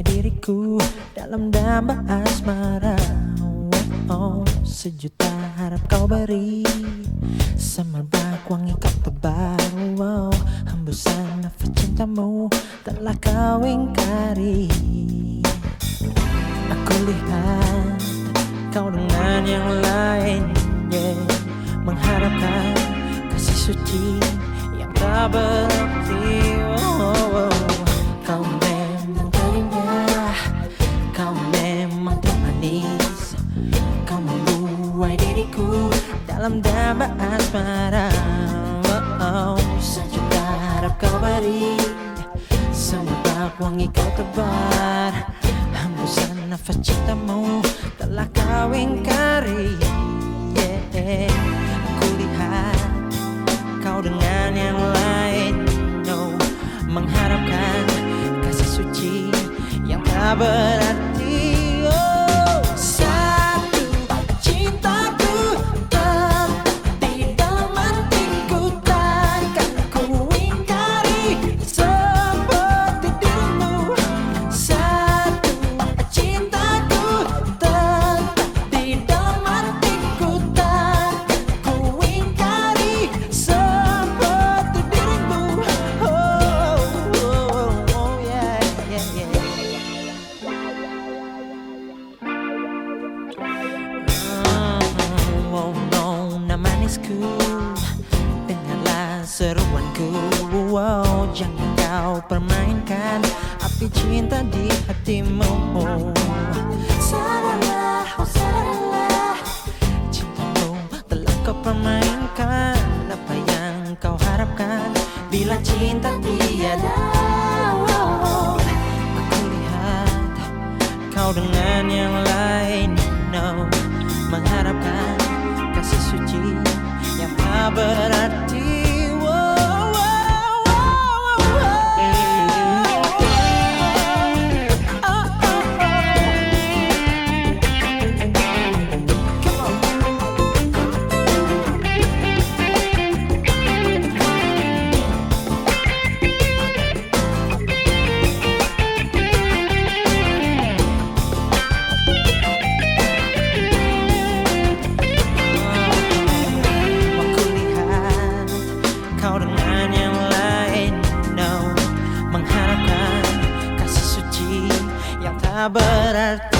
diriku. Dalam damba asmara. Oh, oh, Sejuta harap kau beri. Semerbak wangi kau tebar. Oh, Hembusan nafas cintamu telah kau ingkari. Aku lihat kau dengan yang lain yeah. Mengharapkan kasih suci yang tak berarti oh, dalam damba asmara oh, oh. Sejuta harap kau beri Semerbak wangi kau tebar Hembusan nafas cintamu telah kau ingkari yeah. Aku lihat kau dengan yang lain no. Mengharapkan kasih suci yang tak berarti manisku Dengarlah seruanku. Wow, Jangan kau permainkan Api cinta di hatimu. Sadarlah, oh sadarlah. Cintamu telah kau permainkan Apa yang kau harapkan. Bila cinta tiada Aku lihat kau dengan yang lain yang tak no Mengharapkan